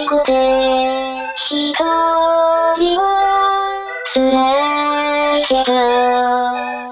最後で一人を連れてた